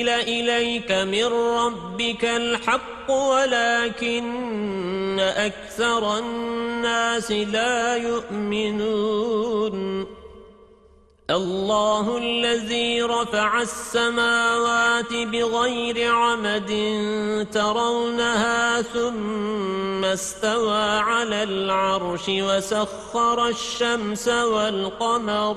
أنزل إليك من ربك الحق ولكن أكثر الناس لا يؤمنون. الله الذي رفع السماوات بغير عمد ترونها ثم استوى على العرش وسخر الشمس والقمر.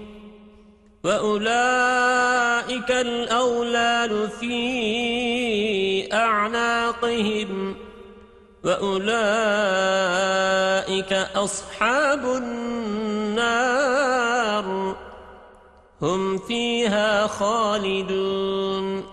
وأولئك الأولاد في أعناقهم وأولئك أصحاب النار هم فيها خالدون